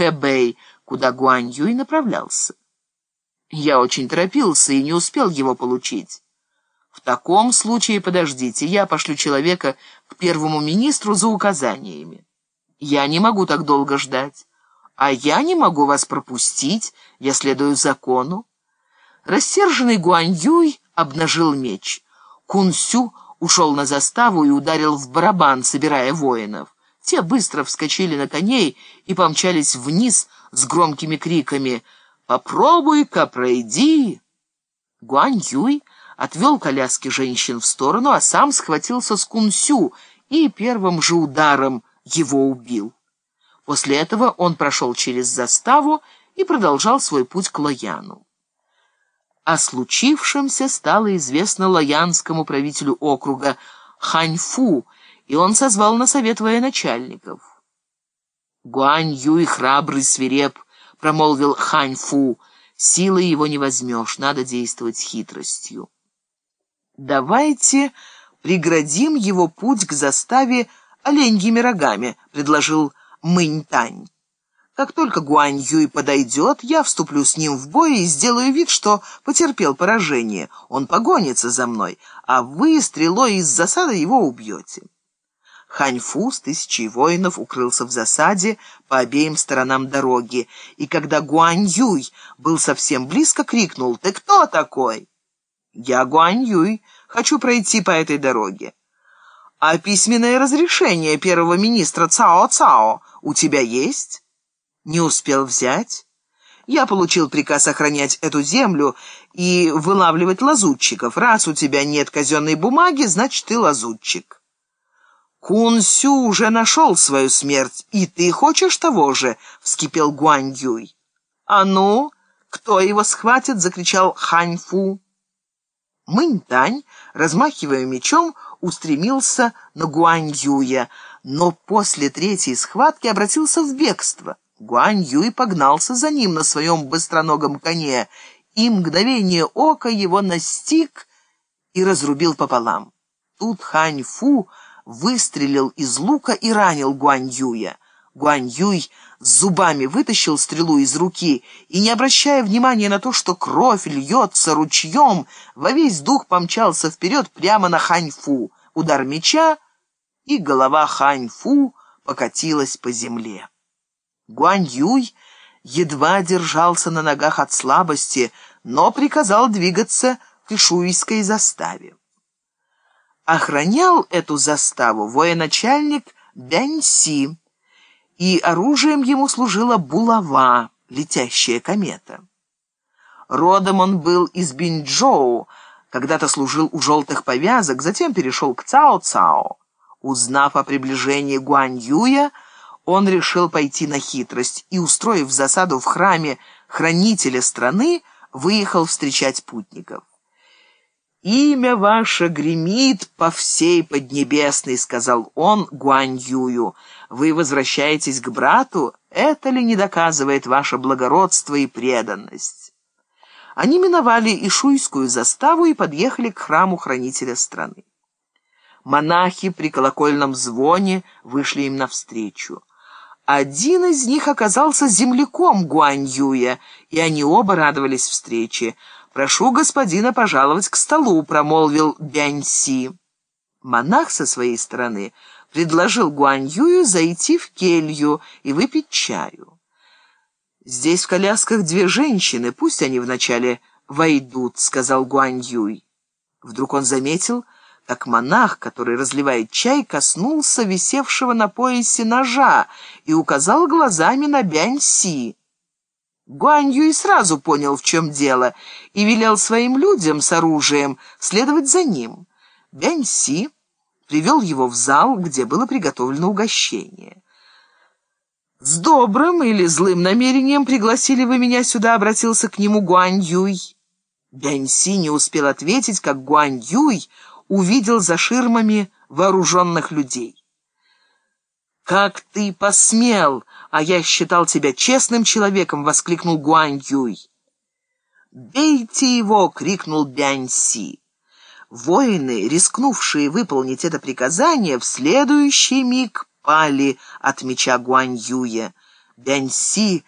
Хэбэй, куда Гуань Юй направлялся. Я очень торопился и не успел его получить. В таком случае подождите, я пошлю человека к первому министру за указаниями. Я не могу так долго ждать. А я не могу вас пропустить, я следую закону. Рассерженный Гуань Юй обнажил меч. Кун Сю ушел на заставу и ударил в барабан, собирая воинов. Те быстро вскочили на коней и помчались вниз с громкими криками «Попробуй-ка, пройди!». Гуань Юй отвел коляски женщин в сторону, а сам схватился с Кунсю и первым же ударом его убил. После этого он прошел через заставу и продолжал свой путь к Лояну. О случившемся стало известно лоянскому правителю округа Ханьфу, и он созвал на совет военачальников. «Гуань Юй храбрый свиреп», — промолвил Ханьфу, — «силой его не возьмешь, надо действовать хитростью». «Давайте преградим его путь к заставе оленьими рогами», — предложил Мэнь-Тань. Как только Гуань Юй подойдет, я вступлю с ним в бой и сделаю вид, что потерпел поражение. Он погонится за мной, а вы стрелой из засады его убьете. Ханьфу с тысячей воинов укрылся в засаде по обеим сторонам дороги, и когда Гуань Юй был совсем близко, крикнул «Ты кто такой?» «Я Гуань Юй, хочу пройти по этой дороге». «А письменное разрешение первого министра Цао Цао у тебя есть?» не успел взять. Я получил приказ охранять эту землю и вылавливать лазутчиков. Раз у тебя нет казенной бумаги, значит, ты лазутчик. Кун Сю уже нашел свою смерть, и ты хочешь того же? — вскипел Гуань Юй. А ну, кто его схватит? — закричал Хань Фу. Мэнь Тань, размахивая мечом, устремился на Гуань Юя, но после третьей схватки обратился в бегство. Гуань Юй погнался за ним на своем быстроногом коне, и мгновение ока его настиг и разрубил пополам. Тут Хань Фу выстрелил из лука и ранил Гуань Юя. Гуань Юй с зубами вытащил стрелу из руки и, не обращая внимания на то, что кровь льется ручьем, во весь дух помчался вперед прямо на Хань Фу. Удар меча, и голова Хань Фу покатилась по земле. Гуань Юй едва держался на ногах от слабости, но приказал двигаться к Ишуйской заставе. Охранял эту заставу военачальник Бяньси, и оружием ему служила булава, летящая комета. Родом он был из Бинчжоу, когда-то служил у желтых повязок, затем перешел к Цао-Цао. Узнав о приближении Гуань Юя, он решил пойти на хитрость и, устроив засаду в храме хранителя страны, выехал встречать путников. «Имя ваше гремит по всей Поднебесной», — сказал он Гуань Юю. «Вы возвращаетесь к брату? Это ли не доказывает ваше благородство и преданность?» Они миновали Ишуйскую заставу и подъехали к храму хранителя страны. Монахи при колокольном звоне вышли им навстречу. Один из них оказался земляком Гуань Юя, и они оба радовались встрече. «Прошу господина пожаловать к столу», — промолвил Бяньси. Монах со своей стороны предложил Гуань Юю зайти в келью и выпить чаю. «Здесь в колясках две женщины, пусть они вначале войдут», — сказал Гуань Юй. Вдруг он заметил, как монах, который разливает чай, коснулся висевшего на поясе ножа и указал глазами на Бянь-Си. Гуань Юй сразу понял, в чем дело, и велел своим людям с оружием следовать за ним. Бянь-Си привел его в зал, где было приготовлено угощение. «С добрым или злым намерением пригласили вы меня сюда», — обратился к нему Гуань Юй. Бянь-Си не успел ответить, как Гуань Юй увидел за ширмами вооруженных людей. «Как ты посмел! А я считал тебя честным человеком!» — воскликнул Гуань Юй. «Бейте его!» — крикнул Бянь Си. Воины, рискнувшие выполнить это приказание, в следующий миг пали от меча Гуань Юя. Бяньси